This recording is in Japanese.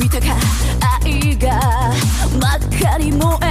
見たか愛が真っ赤に燃え